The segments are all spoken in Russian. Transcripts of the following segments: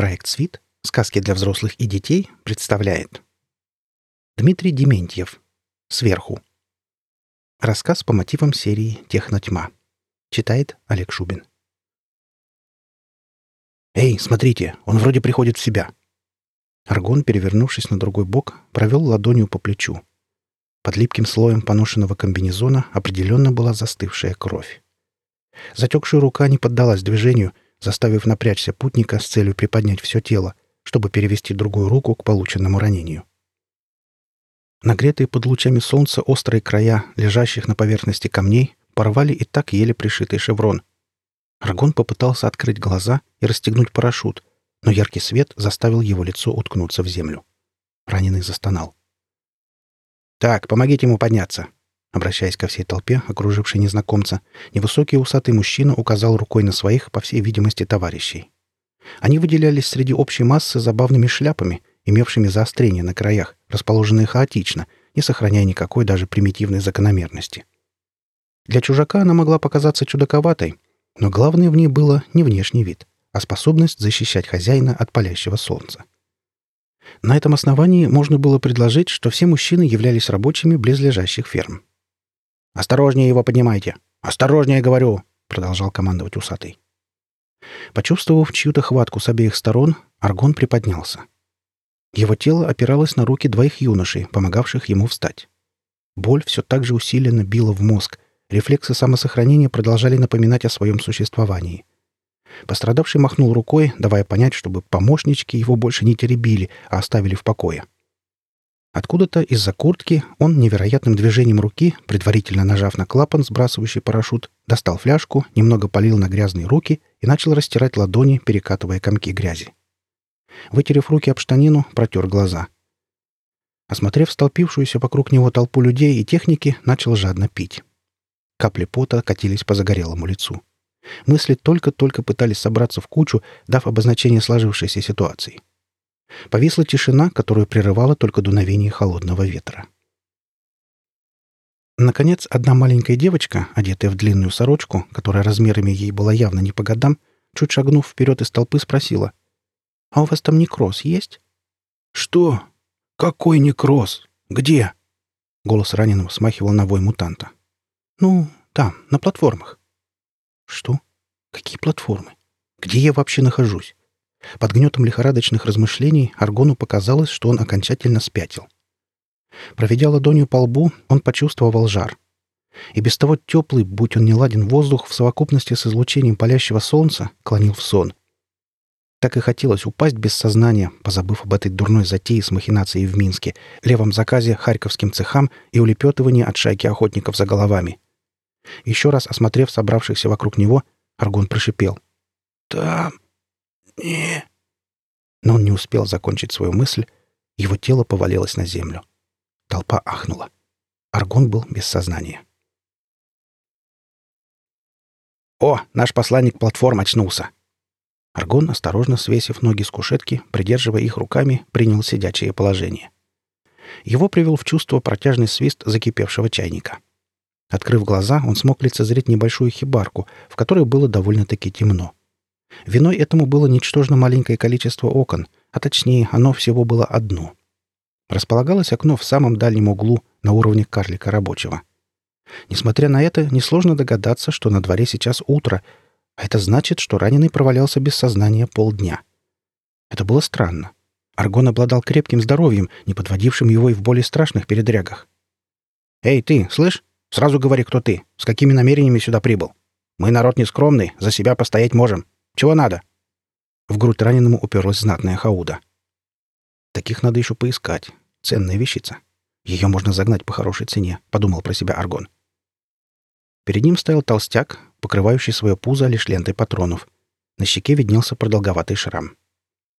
Проект «Свит. Сказки для взрослых и детей» представляет Дмитрий Дементьев. Сверху. Рассказ по мотивам серии «Технотьма». Читает Олег Шубин. «Эй, смотрите, он вроде приходит в себя». Аргон, перевернувшись на другой бок, провел ладонью по плечу. Под липким слоем поношенного комбинезона определенно была застывшая кровь. Затекшая рука не поддалась движению, заставив напрячься путника с целью приподнять все тело, чтобы перевести другую руку к полученному ранению. Нагретые под лучами солнца острые края, лежащих на поверхности камней, порвали и так еле пришитый шеврон. Аргон попытался открыть глаза и расстегнуть парашют, но яркий свет заставил его лицо уткнуться в землю. Раненый застонал. «Так, помогите ему подняться!» Обращаясь ко всей толпе, окружившей незнакомца, невысокий усатый мужчина указал рукой на своих, по всей видимости, товарищей. Они выделялись среди общей массы забавными шляпами, имевшими заострения на краях, расположенные хаотично, не сохраняя никакой даже примитивной закономерности. Для чужака она могла показаться чудаковатой, но главное в ней было не внешний вид, а способность защищать хозяина от палящего солнца. На этом основании можно было предложить, что все мужчины являлись рабочими близлежащих ферм. «Осторожнее его поднимайте! Осторожнее, говорю!» — продолжал командовать усатый. Почувствовав чью-то хватку с обеих сторон, Аргон приподнялся. Его тело опиралось на руки двоих юношей, помогавших ему встать. Боль все так же усиленно била в мозг, рефлексы самосохранения продолжали напоминать о своем существовании. Пострадавший махнул рукой, давая понять, чтобы помощнички его больше не теребили, а оставили в покое. Откуда-то из-за куртки он невероятным движением руки, предварительно нажав на клапан, сбрасывающий парашют, достал фляжку, немного полил на грязные руки и начал растирать ладони, перекатывая комки грязи. Вытерев руки об штанину, протер глаза. Осмотрев столпившуюся вокруг него толпу людей и техники, начал жадно пить. Капли пота катились по загорелому лицу. Мысли только-только пытались собраться в кучу, дав обозначение сложившейся ситуации. Повисла тишина, которую прерывало только дуновение холодного ветра. Наконец, одна маленькая девочка, одетая в длинную сорочку, которая размерами ей была явно не по годам, чуть шагнув вперед из толпы, спросила. «А у вас там некроз есть?» «Что? Какой некроз? Где?» Голос раненого смахивал на вой мутанта. «Ну, там, на платформах». «Что? Какие платформы? Где я вообще нахожусь?» Под гнетом лихорадочных размышлений Аргону показалось, что он окончательно спятил. Проведя ладонью по лбу, он почувствовал жар. И без того теплый, будь он не ладен воздух, в совокупности с излучением палящего солнца, клонил в сон. Так и хотелось упасть без сознания, позабыв об этой дурной затее с махинацией в Минске, левом заказе харьковским цехам и улепетывании от шайки охотников за головами. Еще раз осмотрев собравшихся вокруг него, Аргон прошипел. «Там «Не...» Но он не успел закончить свою мысль, его тело повалилось на землю. Толпа ахнула. Аргон был без сознания. «О, наш посланник платформ очнулся!» Аргон, осторожно свесив ноги с кушетки, придерживая их руками, принял сидячее положение. Его привел в чувство протяжный свист закипевшего чайника. Открыв глаза, он смог лицезреть небольшую хибарку, в которой было довольно-таки темно. Виной этому было ничтожно маленькое количество окон, а точнее, оно всего было одно. Располагалось окно в самом дальнем углу, на уровне карлика рабочего. Несмотря на это, несложно догадаться, что на дворе сейчас утро, а это значит, что раненый провалялся без сознания полдня. Это было странно. Аргон обладал крепким здоровьем, не подводившим его и в более страшных передрягах. «Эй, ты, слышь? Сразу говори, кто ты, с какими намерениями сюда прибыл. Мы народ нескромный, за себя постоять можем. Чего надо?» В грудь раненому уперлась знатная хауда. «Таких надо еще поискать. Ценная вещица. Ее можно загнать по хорошей цене», — подумал про себя Аргон. Перед ним стоял толстяк, покрывающий свое пузо лишь лентой патронов. На щеке виднелся продолговатый шрам.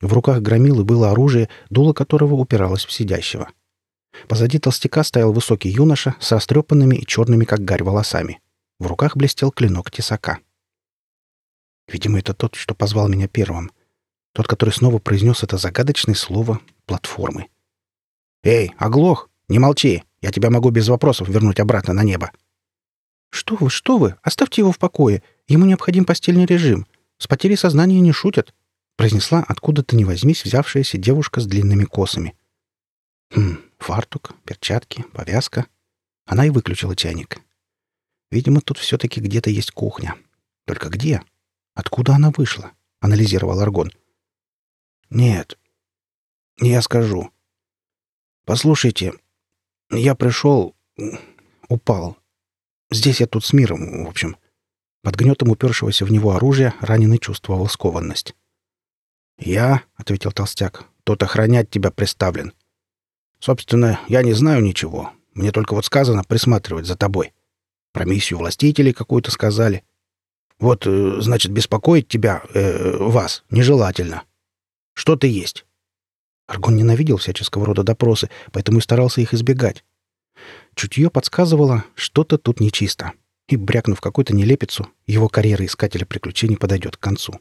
В руках громилы было оружие, дуло которого упиралось в сидящего. Позади толстяка стоял высокий юноша со острепанными и черными, как гарь, волосами. В руках блестел клинок тесака. Видимо, это тот, что позвал меня первым. Тот, который снова произнес это загадочное слово «платформы». «Эй, оглох! Не молчи! Я тебя могу без вопросов вернуть обратно на небо!» «Что вы, что вы? Оставьте его в покое. Ему необходим постельный режим. С потерей сознания не шутят. произнесла откуда-то не возьмись взявшаяся девушка с длинными косами. Хм, фартук, перчатки, повязка. Она и выключила чайник. Видимо, тут все-таки где-то есть кухня. Только где? Откуда она вышла? Анализировал Аргон. Нет. Я скажу. Послушайте, я пришел... Упал. Здесь я тут с миром, в общем. Под гнетом упершегося в него оружия раненый чувствовал скованность. «Я», — ответил толстяк, — «тот охранять тебя приставлен. Собственно, я не знаю ничего. Мне только вот сказано присматривать за тобой. Про миссию властителей какую-то сказали. Вот, э, значит, беспокоить тебя, э, вас, нежелательно. Что ты есть?» Аргон ненавидел всяческого рода допросы, поэтому и старался их избегать. Чутье подсказывало, что-то тут нечисто. И, брякнув какую-то нелепицу, его карьера искателя приключений подойдет к концу.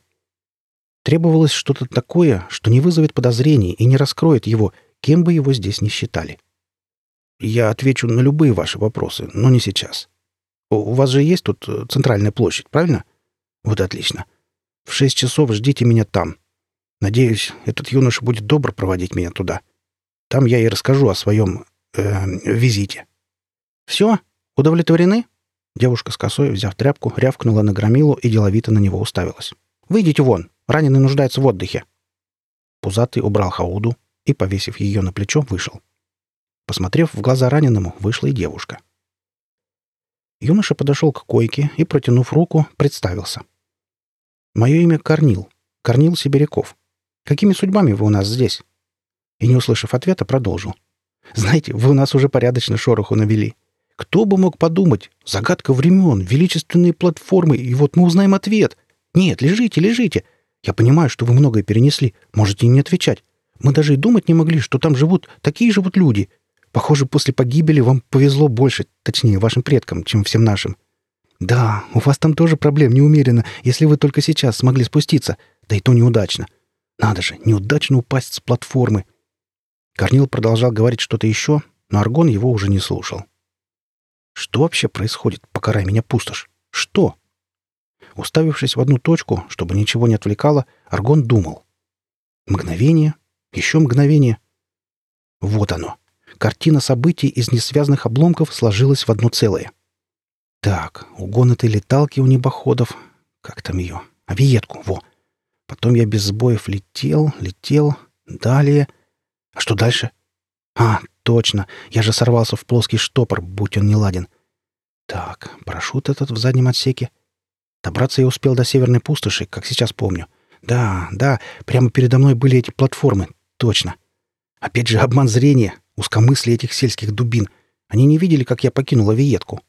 Требовалось что-то такое, что не вызовет подозрений и не раскроет его, кем бы его здесь ни считали. Я отвечу на любые ваши вопросы, но не сейчас. У вас же есть тут э, центральная площадь, правильно? Вот отлично. В шесть часов ждите меня там. Надеюсь, этот юноша будет добр проводить меня туда. Там я и расскажу о своем э, визите. Все? Удовлетворены? Девушка с косой, взяв тряпку, рявкнула на громилу и деловито на него уставилась. «Выйдите вон! Раненый нуждается в отдыхе!» Пузатый убрал хауду и, повесив ее на плечо, вышел. Посмотрев в глаза раненому, вышла и девушка. Юноша подошел к койке и, протянув руку, представился. «Мое имя Корнил. Корнил Сибиряков. Какими судьбами вы у нас здесь?» И, не услышав ответа, продолжил. «Знаете, вы у нас уже порядочно шороху навели. Кто бы мог подумать? Загадка времен, величественные платформы, и вот мы узнаем ответ. Нет, лежите, лежите. Я понимаю, что вы многое перенесли. Можете не отвечать. Мы даже и думать не могли, что там живут такие же вот люди. Похоже, после погибели вам повезло больше, точнее, вашим предкам, чем всем нашим. Да, у вас там тоже проблем неумеренно, если вы только сейчас смогли спуститься. Да и то неудачно. Надо же, неудачно упасть с платформы. Корнил продолжал говорить что-то еще, но Аргон его уже не слушал. Что вообще происходит? Покарай меня, пустошь. Что? Уставившись в одну точку, чтобы ничего не отвлекало, Аргон думал. Мгновение, еще мгновение. Вот оно. Картина событий из несвязанных обломков сложилась в одно целое. Так, угон этой леталки у небоходов. Как там ее? Авиетку, во. Потом я без сбоев летел, летел. Далее... А что дальше? А, точно. Я же сорвался в плоский штопор, будь он не ладен. Так, парашют этот в заднем отсеке. Добраться я успел до северной пустоши, как сейчас помню. Да, да, прямо передо мной были эти платформы. Точно. Опять же обман зрения, узкомыслие этих сельских дубин. Они не видели, как я покинул авиетку.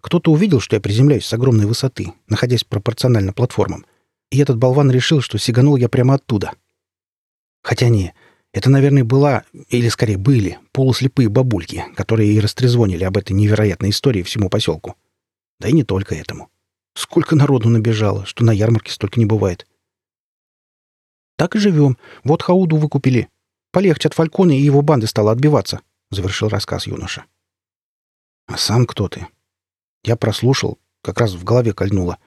Кто-то увидел, что я приземляюсь с огромной высоты, находясь пропорционально платформам. И этот болван решил, что сиганул я прямо оттуда. Хотя не, это, наверное, была, или скорее были, полуслепые бабульки, которые и растрезвонили об этой невероятной истории всему поселку. Да и не только этому. Сколько народу набежало, что на ярмарке столько не бывает. Так и живем. Вот Хауду выкупили. Полегче от Фалькона и его банды стало отбиваться, — завершил рассказ юноша. А сам кто ты? Я прослушал, как раз в голове кольнуло.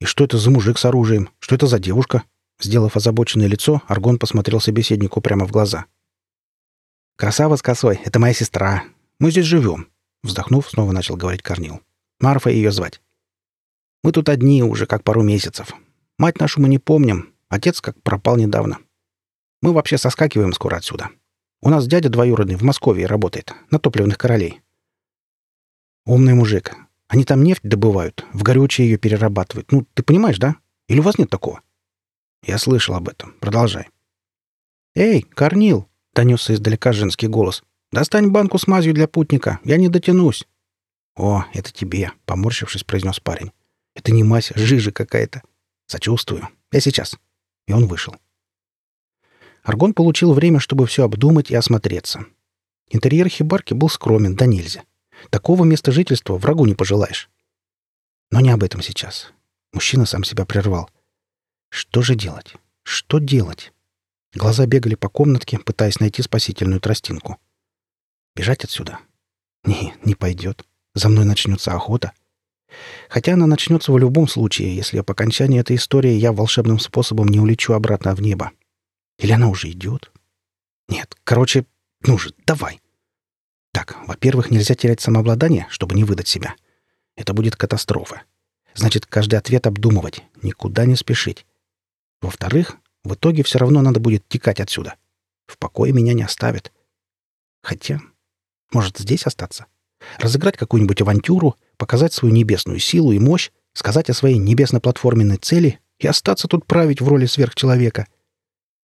И что это за мужик с оружием? Что это за девушка? Сделав озабоченное лицо, Аргон посмотрел собеседнику прямо в глаза. «Красава с косой — это моя сестра. Мы здесь живем», — вздохнув, снова начал говорить Корнил. «Марфа ее звать. Мы тут одни уже как пару месяцев. Мать нашу мы не помним, отец как пропал недавно. Мы вообще соскакиваем скоро отсюда. У нас дядя двоюродный в Москве работает, на топливных королей. Умный мужик. Они там нефть добывают, в горючее ее перерабатывают. Ну, ты понимаешь, да? Или у вас нет такого?» Я слышал об этом. Продолжай. «Эй, Корнил!» — донесся издалека женский голос. «Достань банку с мазью для путника. Я не дотянусь». «О, это тебе», — поморщившись, произнес парень. «Это не мазь, а жижа какая-то. Сочувствую. Я сейчас». И он вышел. Аргон получил время, чтобы все обдумать и осмотреться. Интерьер хибарки был скромен, да нельзя. Такого места жительства врагу не пожелаешь. Но не об этом сейчас. Мужчина сам себя прервал — что же делать? Что делать? Глаза бегали по комнатке, пытаясь найти спасительную тростинку. Бежать отсюда? Не, не пойдет. За мной начнется охота. Хотя она начнется в любом случае, если по окончании этой истории я волшебным способом не улечу обратно в небо. Или она уже идет? Нет, короче, ну же, давай. Так, во-первых, нельзя терять самообладание, чтобы не выдать себя. Это будет катастрофа. Значит, каждый ответ обдумывать, никуда не спешить. Во-вторых, в итоге все равно надо будет текать отсюда. В покое меня не оставят. Хотя, может, здесь остаться? Разыграть какую-нибудь авантюру, показать свою небесную силу и мощь, сказать о своей небесно-платформенной цели и остаться тут править в роли сверхчеловека.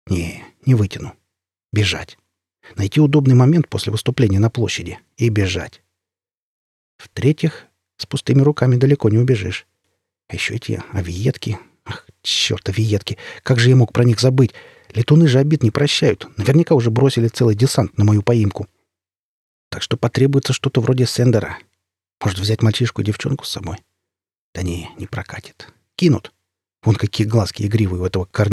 Не, не вытяну. Бежать. Найти удобный момент после выступления на площади и бежать. В-третьих, с пустыми руками далеко не убежишь. А еще эти авиетки. Ах, черт, авиетки. Как же я мог про них забыть? Летуны же обид не прощают. Наверняка уже бросили целый десант на мою поимку. Так что потребуется что-то вроде сендера. Может, взять мальчишку и девчонку с собой? Да не, не прокатит. Кинут. Вон какие глазки игривые у этого корня.